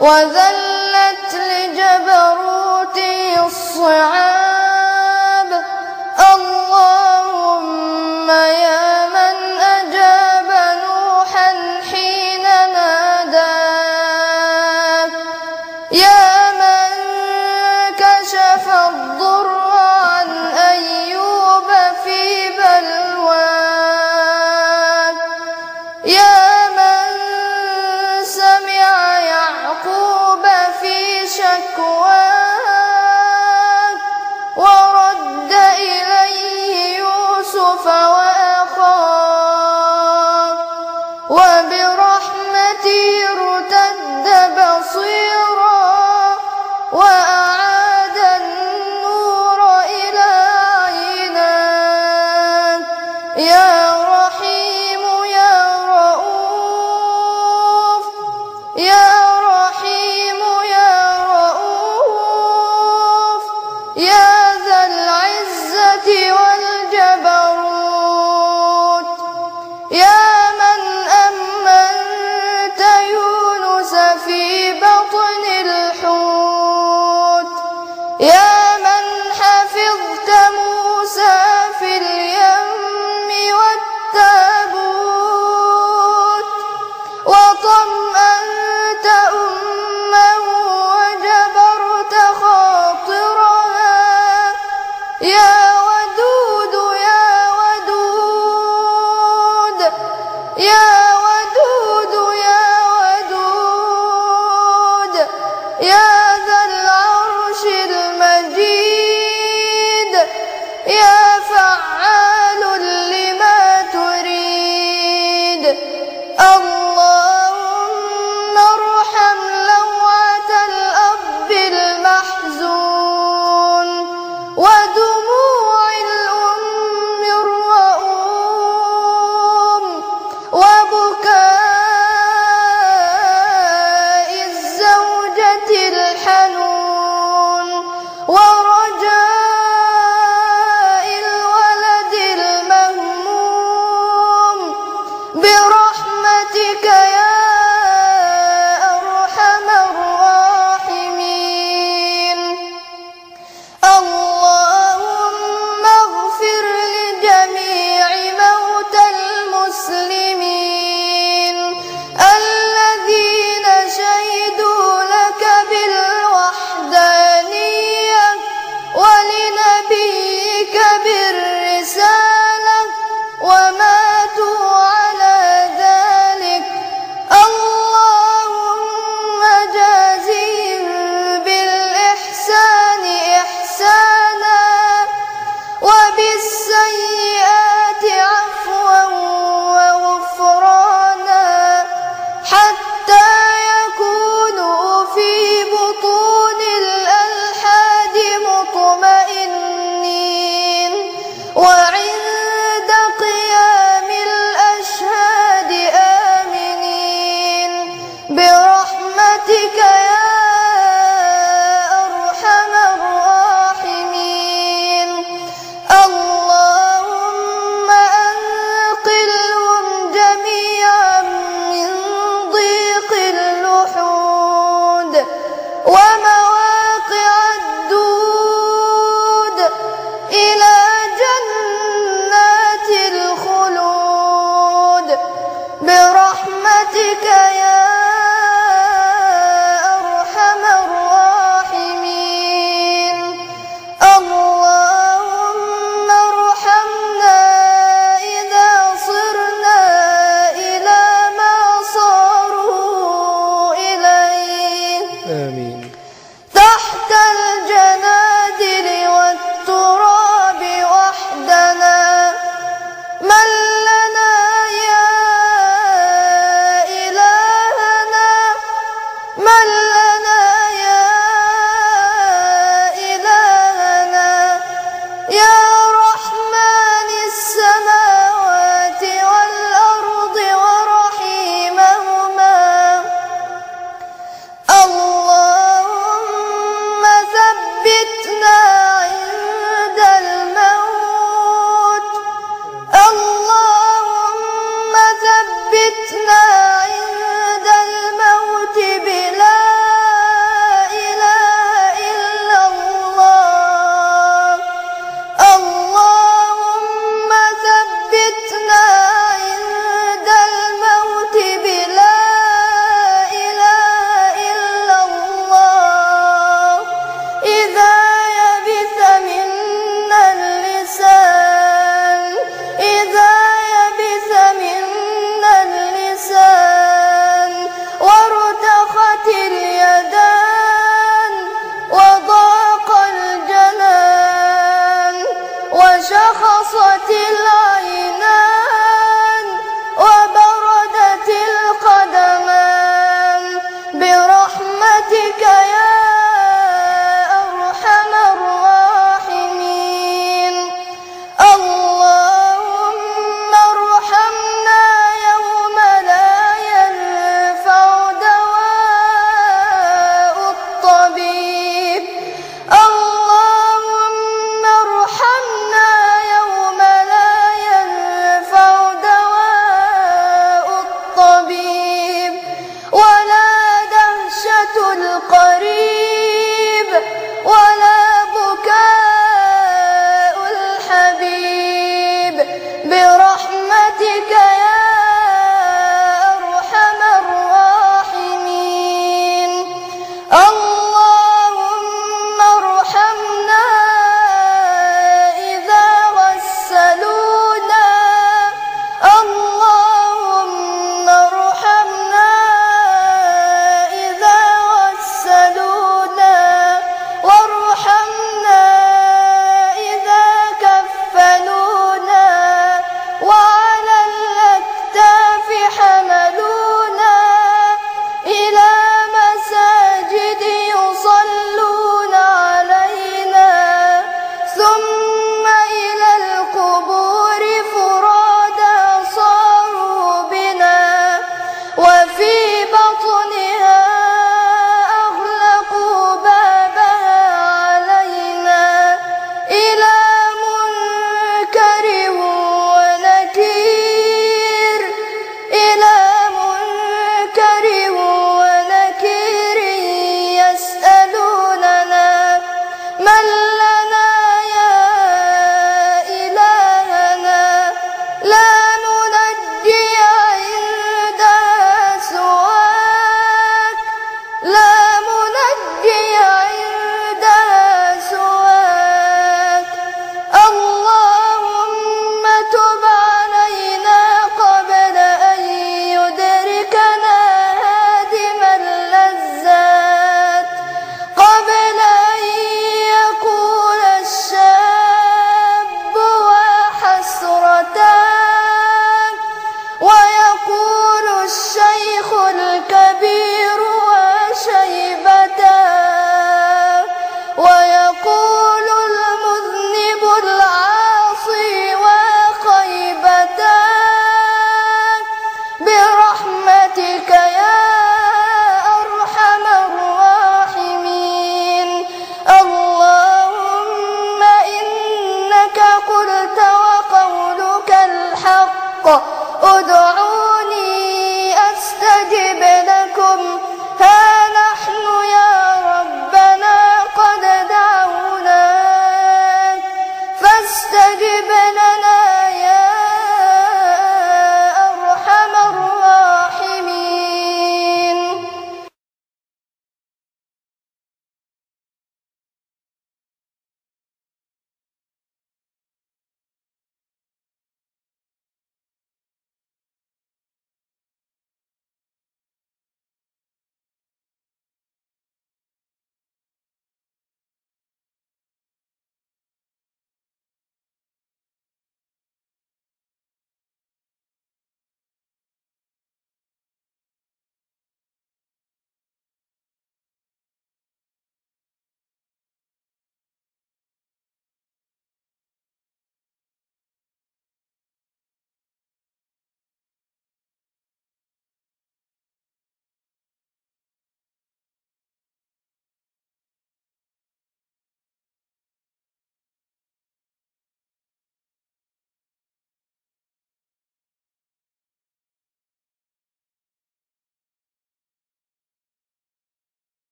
وذلت لجبروته الصعاب. اللهم يا وبرحمتك Yeah.